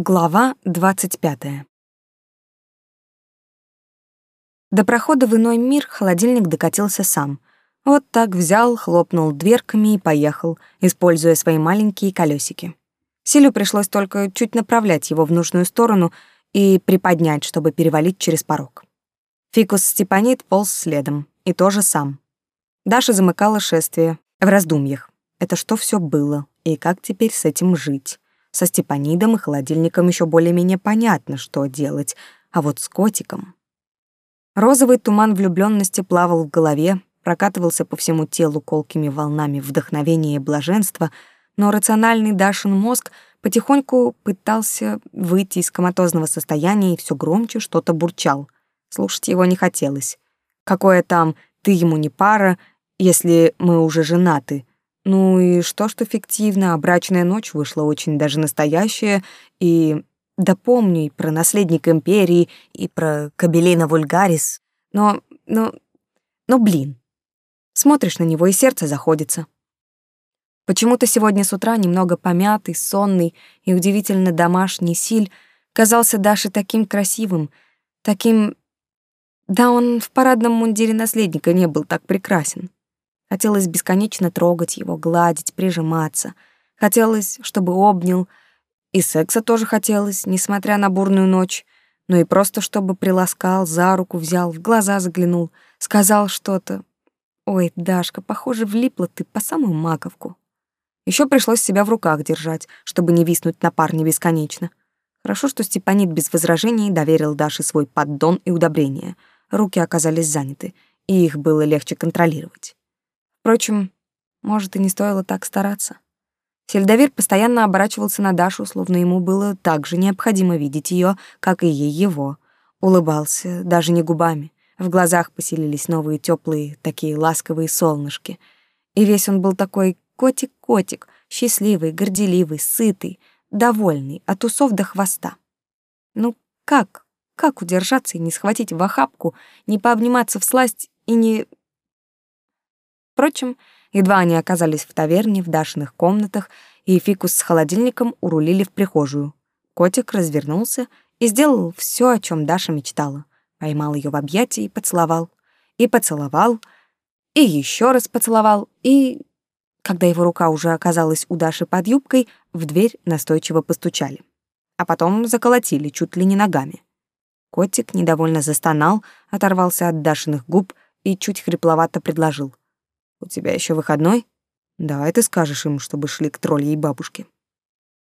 Глава 25. До прохода в иной мир холодильник докатился сам. Вот так взял, хлопнул дверками и поехал, используя свои маленькие колесики. Силю пришлось только чуть направлять его в нужную сторону и приподнять, чтобы перевалить через порог. Фикус Степанит полз следом, и тоже сам. Даша замыкала шествие в раздумьях. Это что все было, и как теперь с этим жить? Со Степанидом и холодильником еще более-менее понятно, что делать, а вот с котиком... Розовый туман влюбленности плавал в голове, прокатывался по всему телу колкими волнами вдохновения и блаженства, но рациональный Дашин мозг потихоньку пытался выйти из коматозного состояния и все громче что-то бурчал. Слушать его не хотелось. Какое там «ты ему не пара», если мы уже женаты, ну и что, что фиктивно, а брачная ночь вышла очень даже настоящая, и да помню и про наследник империи, и про Кабелина Вульгарис, но, но, но, блин, смотришь на него, и сердце заходится. Почему-то сегодня с утра немного помятый, сонный и удивительно домашний Силь казался Даше таким красивым, таким... Да он в парадном мундире наследника не был так прекрасен. Хотелось бесконечно трогать его, гладить, прижиматься. Хотелось, чтобы обнял. И секса тоже хотелось, несмотря на бурную ночь. Но и просто, чтобы приласкал, за руку взял, в глаза заглянул, сказал что-то. Ой, Дашка, похоже, влипла ты по самую маковку. Еще пришлось себя в руках держать, чтобы не виснуть на парне бесконечно. Хорошо, что Степанит без возражений доверил Даше свой поддон и удобрение. Руки оказались заняты, и их было легче контролировать. Впрочем, может, и не стоило так стараться. Сельдовир постоянно оборачивался на Дашу, словно ему было так же необходимо видеть ее, как и ей его. Улыбался, даже не губами. В глазах поселились новые теплые, такие ласковые солнышки. И весь он был такой котик-котик, счастливый, горделивый, сытый, довольный, от усов до хвоста. Ну как, как удержаться и не схватить в охапку, не пообниматься в сласть и не Впрочем, едва они оказались в таверне, в Дашиных комнатах, и Фикус с холодильником урулили в прихожую. Котик развернулся и сделал все, о чем Даша мечтала. Поймал ее в объятия и поцеловал. И поцеловал, и еще раз поцеловал, и... Когда его рука уже оказалась у Даши под юбкой, в дверь настойчиво постучали. А потом заколотили чуть ли не ногами. Котик недовольно застонал, оторвался от Дашиных губ и чуть хрипловато предложил. У тебя еще выходной? Давай ты скажешь им, чтобы шли к троллей бабушке.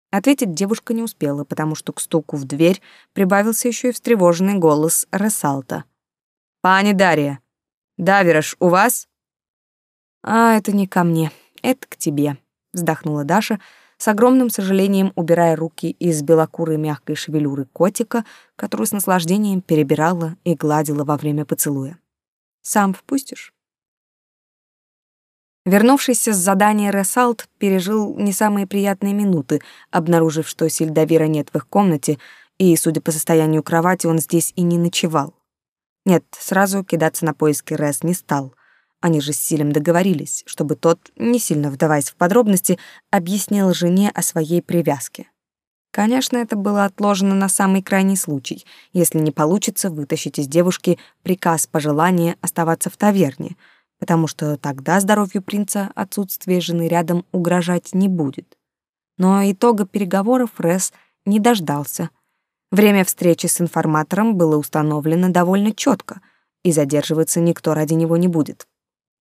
Ответить девушка не успела, потому что к стуку в дверь прибавился еще и встревоженный голос Рассалта. «Пани Дарья, Давирош у вас?» «А, это не ко мне, это к тебе», — вздохнула Даша, с огромным сожалением убирая руки из белокурой мягкой шевелюры котика, которую с наслаждением перебирала и гладила во время поцелуя. «Сам впустишь?» Вернувшийся с задания Ресалт пережил не самые приятные минуты, обнаружив, что Сильдавира нет в их комнате, и, судя по состоянию кровати, он здесь и не ночевал. Нет, сразу кидаться на поиски Рес не стал. Они же с Силем договорились, чтобы тот, не сильно вдаваясь в подробности, объяснил жене о своей привязке. Конечно, это было отложено на самый крайний случай, если не получится вытащить из девушки приказ пожелания оставаться в таверне — потому что тогда здоровью принца отсутствие жены рядом угрожать не будет. Но итога переговоров Рес не дождался. Время встречи с информатором было установлено довольно четко, и задерживаться никто ради него не будет.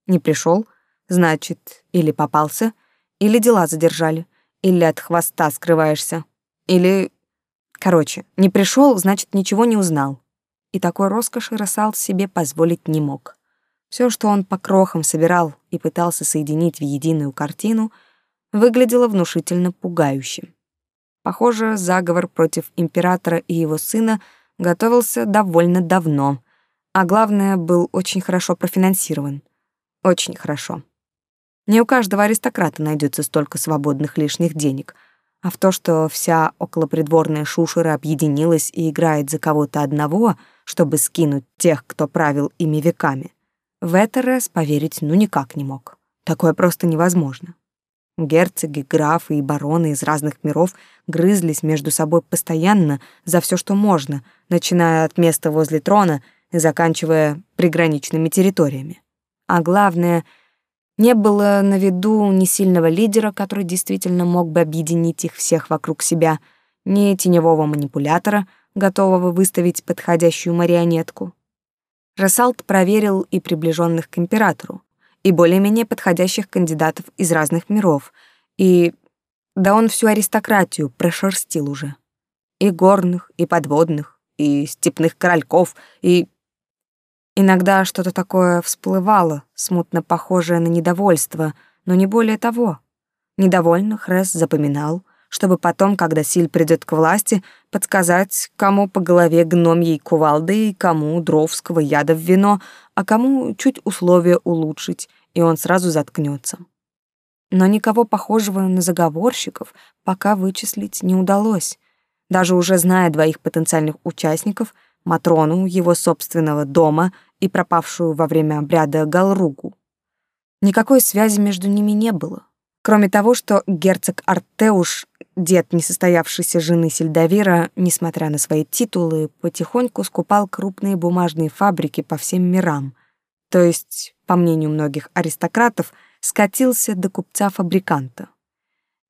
Не пришел, значит, или попался, или дела задержали, или от хвоста скрываешься, или... Короче, не пришел, значит, ничего не узнал. И такой роскоши Рассал себе позволить не мог. Все, что он по крохам собирал и пытался соединить в единую картину, выглядело внушительно пугающе. Похоже, заговор против императора и его сына готовился довольно давно, а главное, был очень хорошо профинансирован. Очень хорошо. Не у каждого аристократа найдется столько свободных лишних денег, а в то, что вся околопридворная шушера объединилась и играет за кого-то одного, чтобы скинуть тех, кто правил ими веками, в это раз поверить ну никак не мог. Такое просто невозможно. Герцоги, графы и бароны из разных миров грызлись между собой постоянно за все, что можно, начиная от места возле трона и заканчивая приграничными территориями. А главное, не было на виду ни сильного лидера, который действительно мог бы объединить их всех вокруг себя, ни теневого манипулятора, готового выставить подходящую марионетку. Рассалт проверил и приближенных к императору, и более-менее подходящих кандидатов из разных миров, и... Да он всю аристократию прошерстил уже. И горных, и подводных, и степных корольков, и... Иногда что-то такое всплывало, смутно похожее на недовольство, но не более того. Недовольных Рес запоминал, чтобы потом, когда Силь придет к власти, подсказать, кому по голове гномьей кувалды кому дровского яда в вино, а кому чуть условия улучшить, и он сразу заткнется. Но никого похожего на заговорщиков пока вычислить не удалось. Даже уже зная двоих потенциальных участников, Матрону, его собственного дома и пропавшую во время обряда Галругу. Никакой связи между ними не было. Кроме того, что герцог Артеуш, дед несостоявшейся жены Сельдовира, несмотря на свои титулы, потихоньку скупал крупные бумажные фабрики по всем мирам. То есть, по мнению многих аристократов, скатился до купца-фабриканта.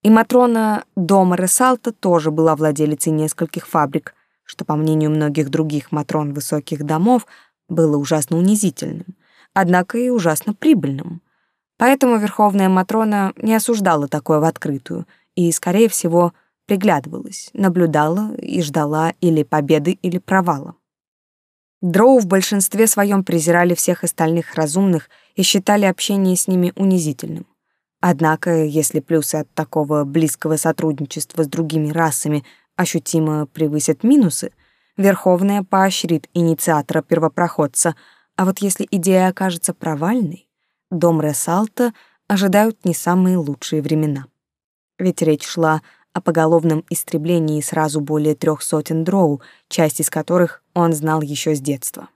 И Матрона дома Ресалта тоже была владелицей нескольких фабрик, что, по мнению многих других Матрон высоких домов, было ужасно унизительным, однако и ужасно прибыльным. Поэтому Верховная Матрона не осуждала такое в открытую и, скорее всего, приглядывалась, наблюдала и ждала или победы, или провала. Дроу в большинстве своем презирали всех остальных разумных и считали общение с ними унизительным. Однако, если плюсы от такого близкого сотрудничества с другими расами ощутимо превысят минусы, Верховная поощрит инициатора-первопроходца, а вот если идея окажется провальной, дом Ресалта ожидают не самые лучшие времена. Ведь речь шла о поголовном истреблении сразу более трех сотен дроу, часть из которых он знал еще с детства.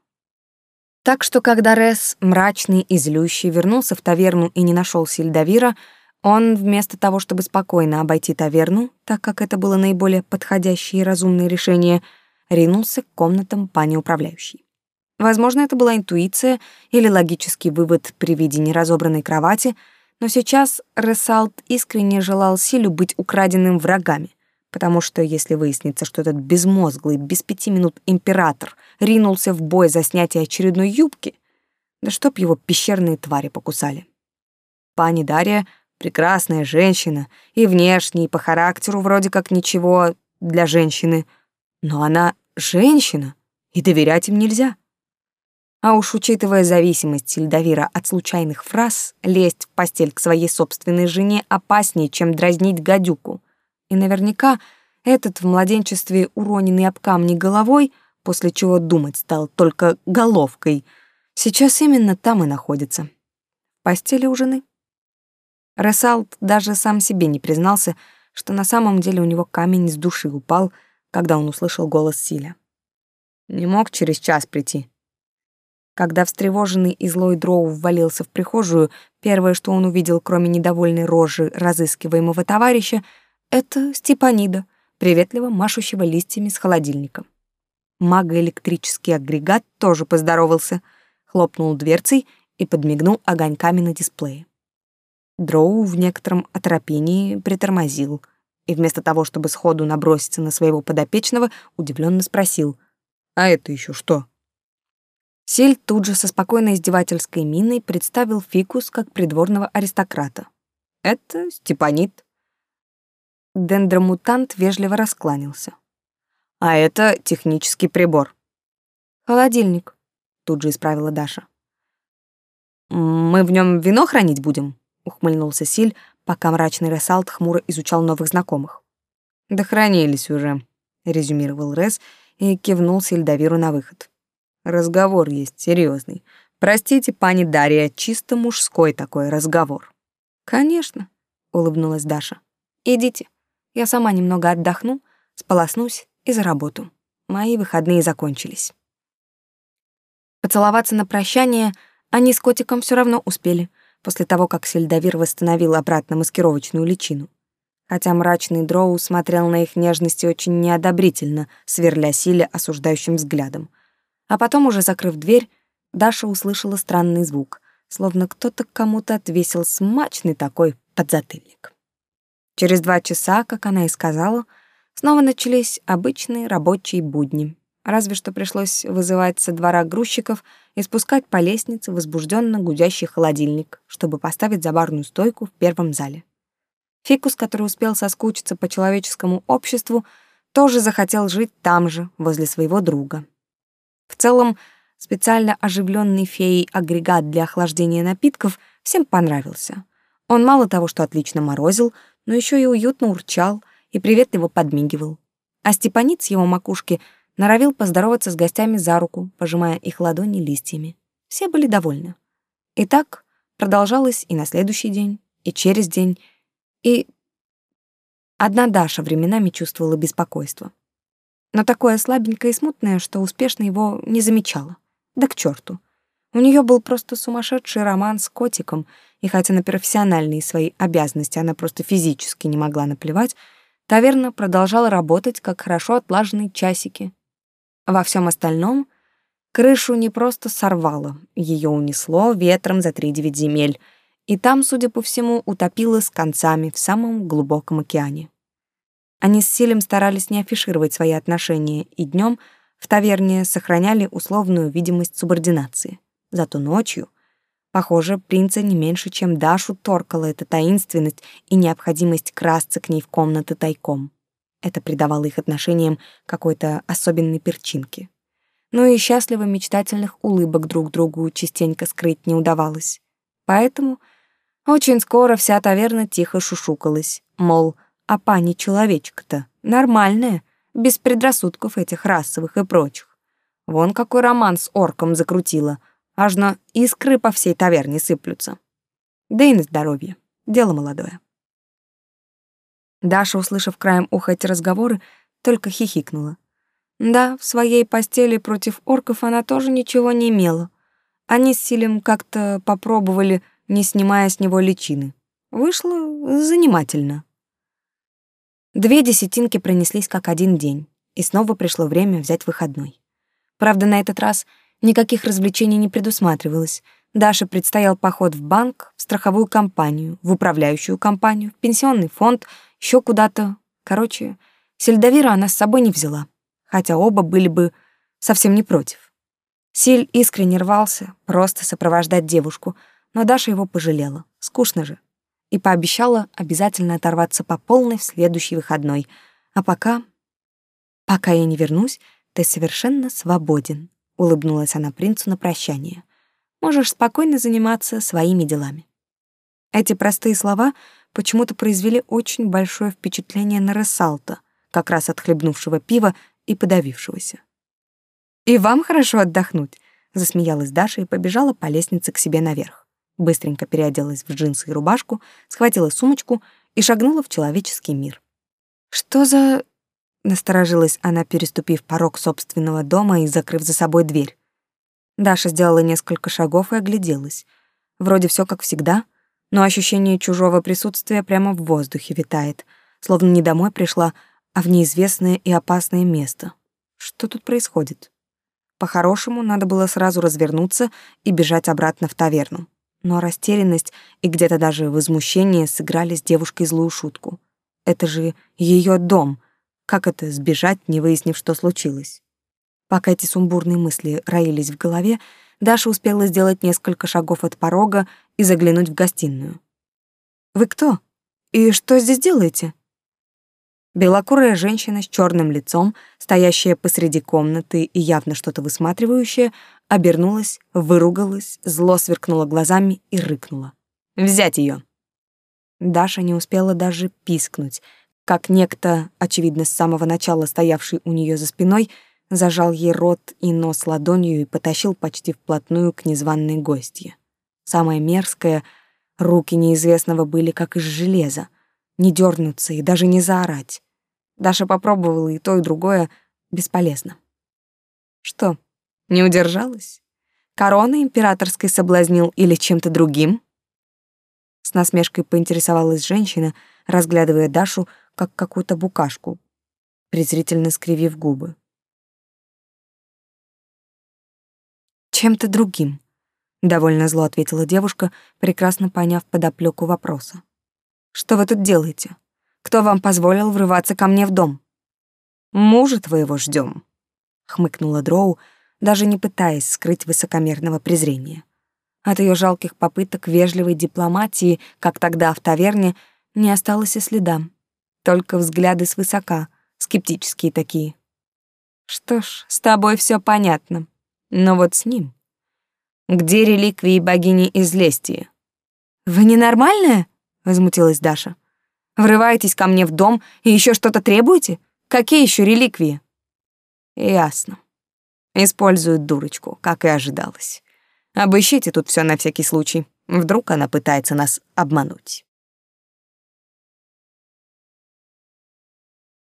Так что, когда Рес, мрачный и злющий, вернулся в таверну и не нашел Сильдавира, он, вместо того, чтобы спокойно обойти таверну, так как это было наиболее подходящее и разумное решение, ринулся к комнатам пани управляющей. Возможно, это была интуиция или логический вывод при виде неразобранной кровати, но сейчас Ресалт искренне желал Силю быть украденным врагами, потому что если выяснится, что этот безмозглый, без пяти минут император ринулся в бой за снятие очередной юбки, да чтоб его пещерные твари покусали. Пани Дарья — прекрасная женщина, и внешне, и по характеру вроде как ничего для женщины, но она женщина, и доверять им нельзя. А уж учитывая зависимость Сильдавира от случайных фраз, лезть в постель к своей собственной жене опаснее, чем дразнить гадюку. И наверняка этот в младенчестве уроненный об камни головой, после чего думать стал только головкой, сейчас именно там и находится. В постели у жены. Рассалт даже сам себе не признался, что на самом деле у него камень с души упал, когда он услышал голос Силя. «Не мог через час прийти», когда встревоженный и злой Дроу ввалился в прихожую, первое, что он увидел, кроме недовольной рожи разыскиваемого товарища, это Степанида, приветливо машущего листьями с холодильника. Магоэлектрический агрегат тоже поздоровался, хлопнул дверцей и подмигнул огоньками на дисплее. Дроу в некотором оторопении притормозил и вместо того, чтобы сходу наброситься на своего подопечного, удивленно спросил «А это еще что?» Силь тут же со спокойной издевательской миной представил фикус как придворного аристократа. Это Степанит. Дендромутант вежливо раскланялся. А это технический прибор. Холодильник, тут же исправила Даша. Мы в нем вино хранить будем, ухмыльнулся Силь, пока мрачный Ресалт хмуро изучал новых знакомых. Да хранились уже, резюмировал Рес и кивнул Сильдавиру на выход. Разговор есть серьезный. Простите, пани Дарья, чисто мужской такой разговор. Конечно, улыбнулась Даша. Идите. Я сама немного отдохну, сполоснусь и за работу. Мои выходные закончились. Поцеловаться на прощание они с котиком все равно успели, после того, как Сельдовир восстановил обратно маскировочную личину. Хотя мрачный Дроу смотрел на их нежности очень неодобрительно, сверля Силе осуждающим взглядом. А потом, уже закрыв дверь, Даша услышала странный звук, словно кто-то кому-то отвесил смачный такой подзатыльник. Через два часа, как она и сказала, снова начались обычные рабочие будни. Разве что пришлось вызывать со двора грузчиков и спускать по лестнице возбужденно гудящий холодильник, чтобы поставить за барную стойку в первом зале. Фикус, который успел соскучиться по человеческому обществу, тоже захотел жить там же, возле своего друга. В целом, специально оживленный феей агрегат для охлаждения напитков всем понравился. Он мало того, что отлично морозил, но еще и уютно урчал и приветливо подмигивал. А Степанит с его макушки норовил поздороваться с гостями за руку, пожимая их ладони листьями. Все были довольны. И так продолжалось и на следующий день, и через день, и... Одна Даша временами чувствовала беспокойство. Но такое слабенькое и смутное, что успешно его не замечала. Да к черту. У нее был просто сумасшедший роман с котиком, и хотя на профессиональные свои обязанности она просто физически не могла наплевать, таверна продолжала работать как хорошо отлаженные часики. Во всем остальном крышу не просто сорвало, ее унесло ветром за три девять земель — и там, судя по всему, утопила с концами в самом глубоком океане. Они с Силем старались не афишировать свои отношения и днем в таверне сохраняли условную видимость субординации. Зато ночью, похоже, принца не меньше, чем Дашу торкала эта таинственность и необходимость красться к ней в комнаты тайком. Это придавало их отношениям какой-то особенной перчинки. Но и счастливо мечтательных улыбок друг другу частенько скрыть не удавалось. Поэтому очень скоро вся таверна тихо шушукалась, мол, а пани человечка-то нормальная, без предрассудков этих расовых и прочих. Вон какой роман с орком закрутила, аж на искры по всей таверне сыплются. Да и на здоровье, дело молодое. Даша, услышав краем уха эти разговоры, только хихикнула. Да, в своей постели против орков она тоже ничего не имела. Они с Силем как-то попробовали не снимая с него личины. Вышло занимательно. Две десятинки пронеслись как один день, и снова пришло время взять выходной. Правда, на этот раз никаких развлечений не предусматривалось. Даше предстоял поход в банк, в страховую компанию, в управляющую компанию, в пенсионный фонд, еще куда-то. Короче, сельдовира она с собой не взяла, хотя оба были бы совсем не против. Силь искренне рвался просто сопровождать девушку — но Даша его пожалела. Скучно же. И пообещала обязательно оторваться по полной в следующий выходной. А пока... Пока я не вернусь, ты совершенно свободен, улыбнулась она принцу на прощание. Можешь спокойно заниматься своими делами. Эти простые слова почему-то произвели очень большое впечатление на Рассалта, как раз отхлебнувшего пива и подавившегося. «И вам хорошо отдохнуть», — засмеялась Даша и побежала по лестнице к себе наверх быстренько переоделась в джинсы и рубашку, схватила сумочку и шагнула в человеческий мир. «Что за...» — насторожилась она, переступив порог собственного дома и закрыв за собой дверь. Даша сделала несколько шагов и огляделась. Вроде все как всегда, но ощущение чужого присутствия прямо в воздухе витает, словно не домой пришла, а в неизвестное и опасное место. Что тут происходит? По-хорошему, надо было сразу развернуться и бежать обратно в таверну но растерянность и где-то даже возмущение сыграли с девушкой злую шутку. Это же ее дом. Как это сбежать, не выяснив, что случилось? Пока эти сумбурные мысли роились в голове, Даша успела сделать несколько шагов от порога и заглянуть в гостиную. «Вы кто? И что здесь делаете?» Белокурая женщина с черным лицом, стоящая посреди комнаты и явно что-то высматривающая, обернулась, выругалась, зло сверкнула глазами и рыкнула. «Взять ее!» Даша не успела даже пискнуть, как некто, очевидно, с самого начала стоявший у нее за спиной, зажал ей рот и нос ладонью и потащил почти вплотную к незваной гостье. Самое мерзкое — руки неизвестного были как из железа, не дернуться и даже не заорать. Даша попробовала и то, и другое бесполезно. Что, не удержалась? Корона императорской соблазнил или чем-то другим? С насмешкой поинтересовалась женщина, разглядывая Дашу как какую-то букашку, презрительно скривив губы. Чем-то другим, довольно зло ответила девушка, прекрасно поняв подоплёку вопроса. Что вы тут делаете? Кто вам позволил врываться ко мне в дом? Мужа твоего ждем, хмыкнула Дроу, даже не пытаясь скрыть высокомерного презрения. От ее жалких попыток вежливой дипломатии, как тогда в таверне, не осталось и следа. Только взгляды свысока, скептические такие. Что ж, с тобой все понятно. Но вот с ним... Где реликвии богини из Лестии? Вы ненормальная? Возмутилась Даша. Врываетесь ко мне в дом и еще что-то требуете? Какие еще реликвии? Ясно. Используют дурочку, как и ожидалось. Обыщите тут все на всякий случай. Вдруг она пытается нас обмануть.